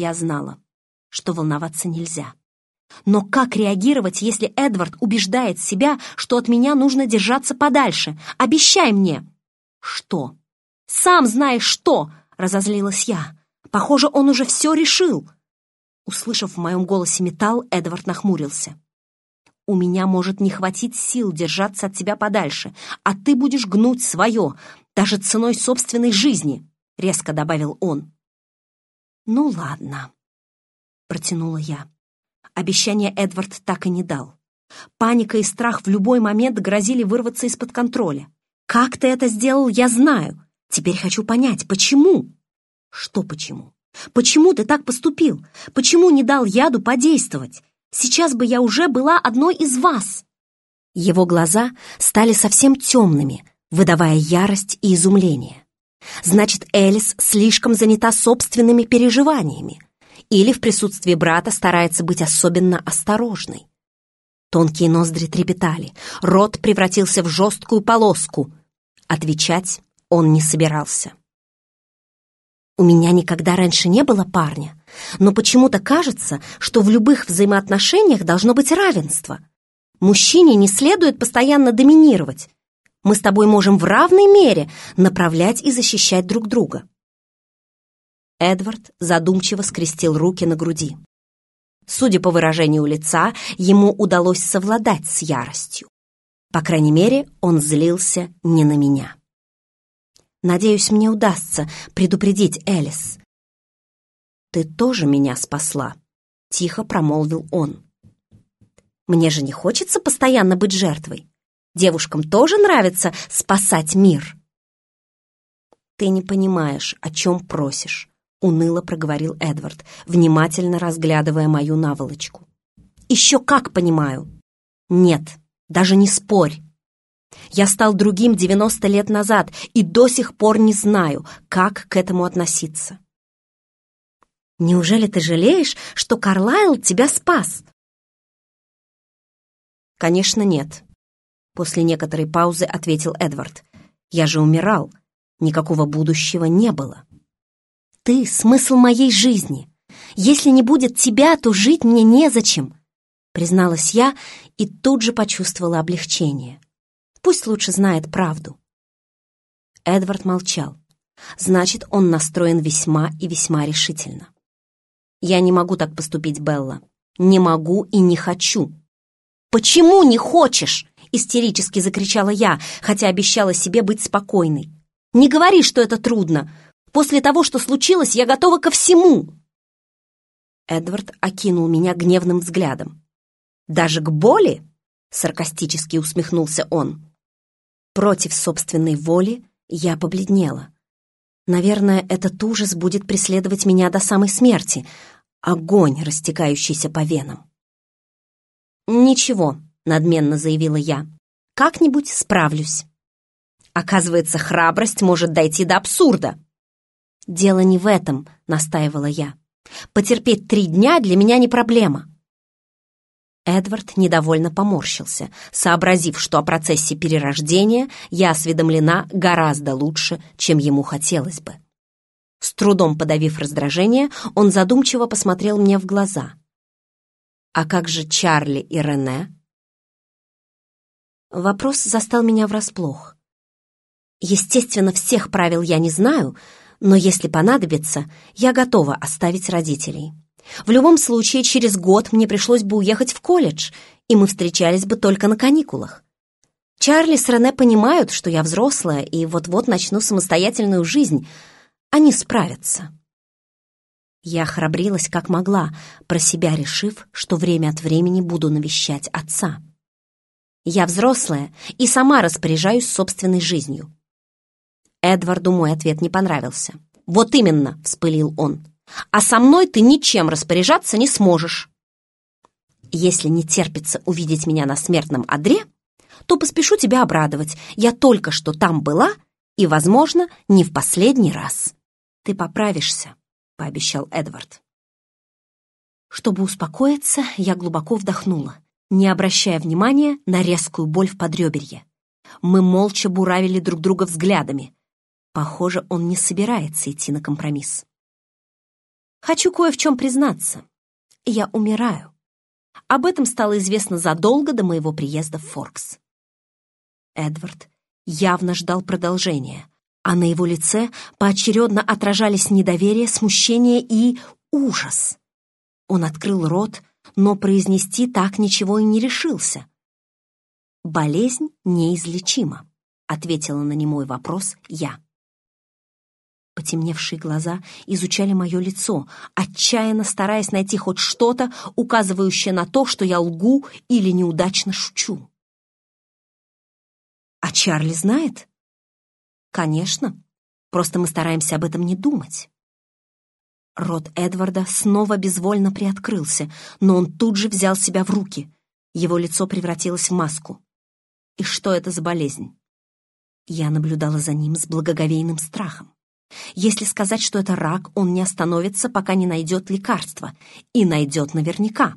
Я знала, что волноваться нельзя. Но как реагировать, если Эдвард убеждает себя, что от меня нужно держаться подальше? Обещай мне!» «Что?» «Сам знаешь что!» — разозлилась я. «Похоже, он уже все решил!» Услышав в моем голосе металл, Эдвард нахмурился. «У меня может не хватить сил держаться от тебя подальше, а ты будешь гнуть свое, даже ценой собственной жизни», — резко добавил он. «Ну ладно», — протянула я. Обещание Эдвард так и не дал. Паника и страх в любой момент грозили вырваться из-под контроля. «Как ты это сделал, я знаю. Теперь хочу понять, почему?» «Что почему? Почему ты так поступил? Почему не дал яду подействовать? Сейчас бы я уже была одной из вас!» Его глаза стали совсем темными, выдавая ярость и изумление. Значит, Элис слишком занята собственными переживаниями или в присутствии брата старается быть особенно осторожной. Тонкие ноздри трепетали, рот превратился в жесткую полоску. Отвечать он не собирался. У меня никогда раньше не было парня, но почему-то кажется, что в любых взаимоотношениях должно быть равенство. Мужчине не следует постоянно доминировать. Мы с тобой можем в равной мере направлять и защищать друг друга. Эдвард задумчиво скрестил руки на груди. Судя по выражению лица, ему удалось совладать с яростью. По крайней мере, он злился не на меня. Надеюсь, мне удастся предупредить Элис. «Ты тоже меня спасла», — тихо промолвил он. «Мне же не хочется постоянно быть жертвой. Девушкам тоже нравится спасать мир». «Ты не понимаешь, о чем просишь», — уныло проговорил Эдвард, внимательно разглядывая мою наволочку. «Еще как понимаю!» «Нет, даже не спорь!» Я стал другим 90 лет назад и до сих пор не знаю, как к этому относиться. Неужели ты жалеешь, что Карлайл тебя спас? Конечно, нет. После некоторой паузы ответил Эдвард. Я же умирал. Никакого будущего не было. Ты — смысл моей жизни. Если не будет тебя, то жить мне незачем, призналась я и тут же почувствовала облегчение. Пусть лучше знает правду. Эдвард молчал. Значит, он настроен весьма и весьма решительно. «Я не могу так поступить, Белла. Не могу и не хочу». «Почему не хочешь?» — истерически закричала я, хотя обещала себе быть спокойной. «Не говори, что это трудно. После того, что случилось, я готова ко всему!» Эдвард окинул меня гневным взглядом. «Даже к боли?» — саркастически усмехнулся он. Против собственной воли я побледнела. Наверное, этот ужас будет преследовать меня до самой смерти. Огонь, растекающийся по венам. «Ничего», — надменно заявила я. «Как-нибудь справлюсь». Оказывается, храбрость может дойти до абсурда. «Дело не в этом», — настаивала я. «Потерпеть три дня для меня не проблема. Эдвард недовольно поморщился, сообразив, что о процессе перерождения я осведомлена гораздо лучше, чем ему хотелось бы. С трудом подавив раздражение, он задумчиво посмотрел мне в глаза. «А как же Чарли и Рене?» Вопрос застал меня врасплох. Естественно, всех правил я не знаю, но если понадобится, я готова оставить родителей. В любом случае, через год мне пришлось бы уехать в колледж, и мы встречались бы только на каникулах. Чарли с Рене понимают, что я взрослая и вот-вот начну самостоятельную жизнь. Они справятся. Я храбрилась как могла, про себя решив, что время от времени буду навещать отца. Я взрослая и сама распоряжаюсь собственной жизнью. Эдварду мой ответ не понравился. «Вот именно!» — вспылил он а со мной ты ничем распоряжаться не сможешь. Если не терпится увидеть меня на смертном одре, то поспешу тебя обрадовать. Я только что там была и, возможно, не в последний раз. Ты поправишься, — пообещал Эдвард. Чтобы успокоиться, я глубоко вдохнула, не обращая внимания на резкую боль в подреберье. Мы молча буравили друг друга взглядами. Похоже, он не собирается идти на компромисс. Хочу кое в чем признаться. Я умираю. Об этом стало известно задолго до моего приезда в Форкс. Эдвард явно ждал продолжения, а на его лице поочередно отражались недоверие, смущение и ужас. Он открыл рот, но произнести так ничего и не решился. «Болезнь неизлечима», — ответила на немой вопрос я. Потемневшие глаза изучали мое лицо, отчаянно стараясь найти хоть что-то, указывающее на то, что я лгу или неудачно шучу. «А Чарли знает?» «Конечно. Просто мы стараемся об этом не думать». Рот Эдварда снова безвольно приоткрылся, но он тут же взял себя в руки. Его лицо превратилось в маску. И что это за болезнь? Я наблюдала за ним с благоговейным страхом. Если сказать, что это рак, он не остановится, пока не найдет лекарства. И найдет наверняка.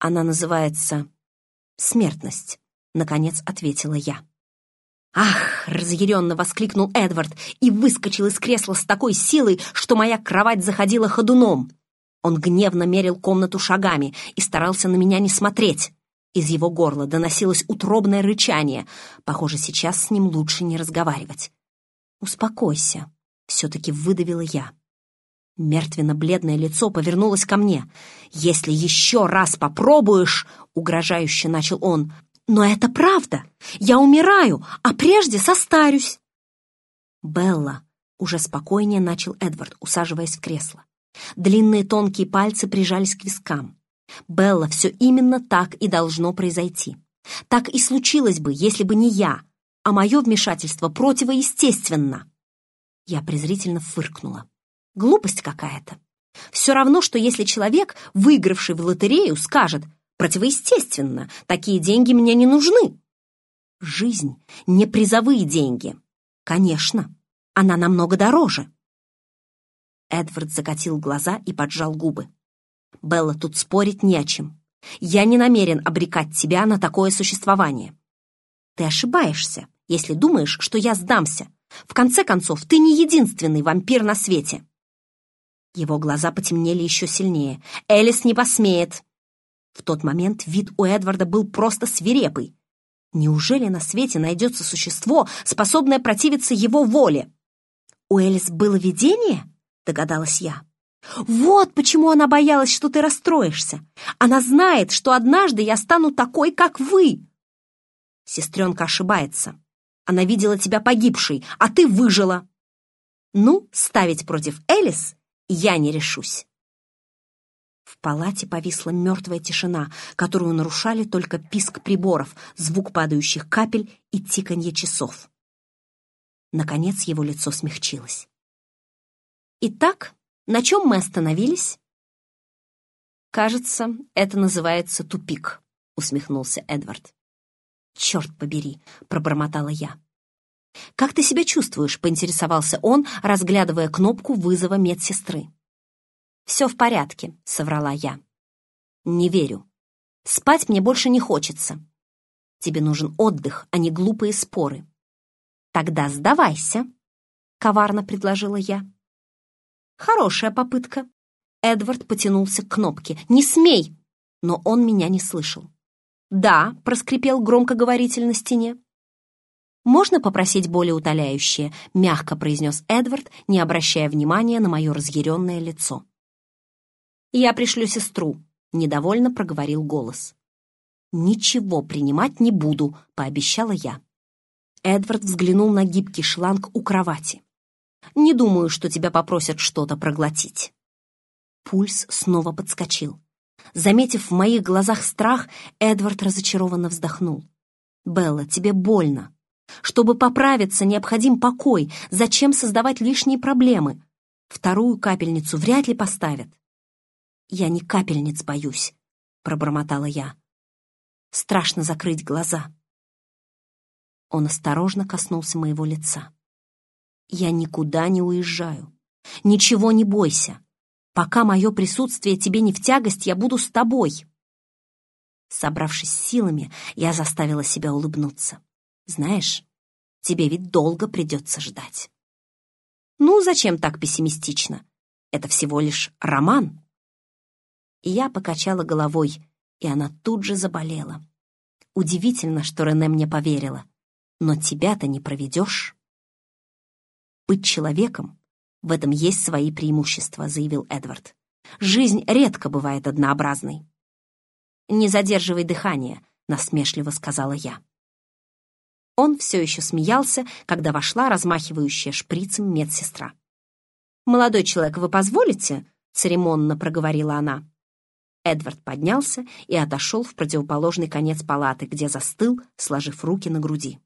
Она называется смертность, наконец ответила я. «Ах!» — разъяренно воскликнул Эдвард и выскочил из кресла с такой силой, что моя кровать заходила ходуном. Он гневно мерил комнату шагами и старался на меня не смотреть. Из его горла доносилось утробное рычание. Похоже, сейчас с ним лучше не разговаривать. «Успокойся», — все-таки выдавила я. Мертвенно-бледное лицо повернулось ко мне. «Если еще раз попробуешь...» — угрожающе начал он. «Но это правда! Я умираю, а прежде состарюсь!» «Белла!» — уже спокойнее начал Эдвард, усаживаясь в кресло. Длинные тонкие пальцы прижались к вискам. «Белла, все именно так и должно произойти. Так и случилось бы, если бы не я, а мое вмешательство противоестественно. Я презрительно фыркнула. Глупость какая-то. Все равно, что если человек, выигравший в лотерею, скажет «противоестественно, такие деньги мне не нужны». Жизнь — не призовые деньги. Конечно, она намного дороже. Эдвард закатил глаза и поджал губы. «Белла, тут спорить не о чем. Я не намерен обрекать тебя на такое существование. Ты ошибаешься если думаешь, что я сдамся. В конце концов, ты не единственный вампир на свете. Его глаза потемнели еще сильнее. Элис не посмеет. В тот момент вид у Эдварда был просто свирепый. Неужели на свете найдется существо, способное противиться его воле? У Элис было видение? Догадалась я. Вот почему она боялась, что ты расстроишься. Она знает, что однажды я стану такой, как вы. Сестренка ошибается. Она видела тебя погибшей, а ты выжила. Ну, ставить против Элис я не решусь. В палате повисла мертвая тишина, которую нарушали только писк приборов, звук падающих капель и тиканье часов. Наконец его лицо смягчилось. «Итак, на чем мы остановились?» «Кажется, это называется тупик», — усмехнулся Эдвард. «Черт побери!» — пробормотала я. «Как ты себя чувствуешь?» — поинтересовался он, разглядывая кнопку вызова медсестры. «Все в порядке», — соврала я. «Не верю. Спать мне больше не хочется. Тебе нужен отдых, а не глупые споры». «Тогда сдавайся», — коварно предложила я. «Хорошая попытка». Эдвард потянулся к кнопке. «Не смей!» Но он меня не слышал. «Да», — проскрипел громкоговоритель на стене. «Можно попросить более утоляющее?» — мягко произнес Эдвард, не обращая внимания на мое разъяренное лицо. «Я пришлю сестру», — недовольно проговорил голос. «Ничего принимать не буду», — пообещала я. Эдвард взглянул на гибкий шланг у кровати. «Не думаю, что тебя попросят что-то проглотить». Пульс снова подскочил. Заметив в моих глазах страх, Эдвард разочарованно вздохнул. «Белла, тебе больно. Чтобы поправиться, необходим покой. Зачем создавать лишние проблемы? Вторую капельницу вряд ли поставят». «Я не капельниц боюсь», — пробормотала я. «Страшно закрыть глаза». Он осторожно коснулся моего лица. «Я никуда не уезжаю. Ничего не бойся. Пока мое присутствие тебе не в тягость, я буду с тобой. Собравшись силами, я заставила себя улыбнуться. Знаешь, тебе ведь долго придется ждать. Ну, зачем так пессимистично? Это всего лишь роман. И я покачала головой, и она тут же заболела. Удивительно, что Рене мне поверила. Но тебя-то не проведешь. Быть человеком — в этом есть свои преимущества, заявил Эдвард. Жизнь редко бывает однообразной. «Не задерживай дыхание», — насмешливо сказала я. Он все еще смеялся, когда вошла размахивающая шприцем медсестра. «Молодой человек, вы позволите?» — церемонно проговорила она. Эдвард поднялся и отошел в противоположный конец палаты, где застыл, сложив руки на груди.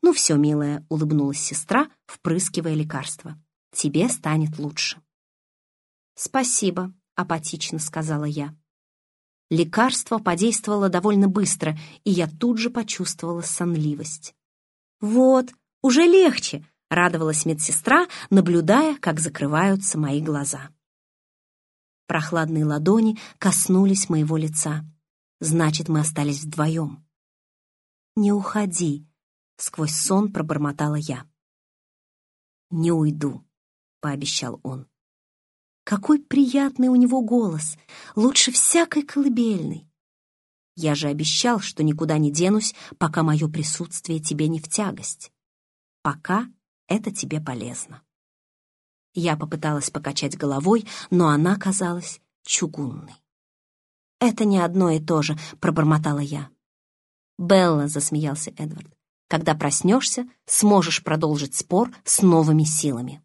«Ну все, милая», — улыбнулась сестра, впрыскивая лекарство. «Тебе станет лучше». «Спасибо», — апатично сказала я. Лекарство подействовало довольно быстро, и я тут же почувствовала сонливость. «Вот, уже легче», — радовалась медсестра, наблюдая, как закрываются мои глаза. Прохладные ладони коснулись моего лица. Значит, мы остались вдвоем. «Не уходи», — сквозь сон пробормотала я. «Не уйду», — пообещал он. Какой приятный у него голос, лучше всякой колыбельной. Я же обещал, что никуда не денусь, пока мое присутствие тебе не в тягость. Пока это тебе полезно. Я попыталась покачать головой, но она казалась чугунной. «Это не одно и то же», — пробормотала я. «Белла», — засмеялся Эдвард, — «когда проснешься, сможешь продолжить спор с новыми силами».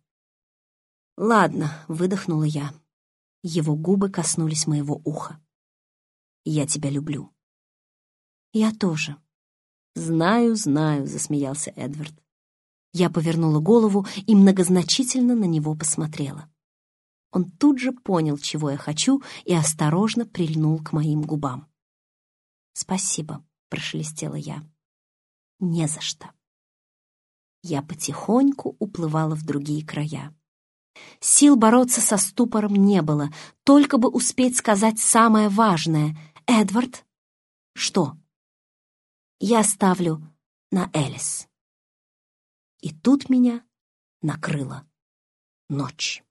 «Ладно», — выдохнула я. Его губы коснулись моего уха. «Я тебя люблю». «Я тоже». «Знаю, знаю», — засмеялся Эдвард. Я повернула голову и многозначительно на него посмотрела. Он тут же понял, чего я хочу, и осторожно прильнул к моим губам. «Спасибо», — прошелестела я. «Не за что». Я потихоньку уплывала в другие края. Сил бороться со ступором не было, только бы успеть сказать самое важное. «Эдвард?» «Что?» «Я ставлю на Элис». И тут меня накрыла ночь.